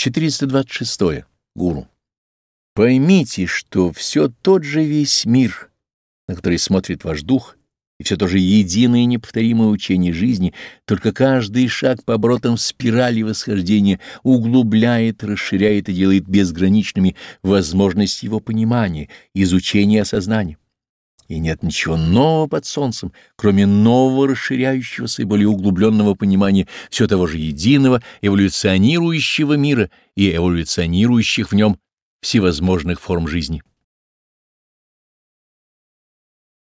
426. Гуру. Поймите, что все тот же весь мир, на который смотрит ваш дух, и все то же единое неповторимое учение жизни, только каждый шаг по оборотам спирали восхождения углубляет, расширяет и делает безграничными возможности его понимания, изучения и осознания. И нет ничего нового под солнцем, кроме нового расширяющегося и более углубленного понимания все того же единого эволюционирующего мира и эволюционирующих в нем всевозможных форм жизни.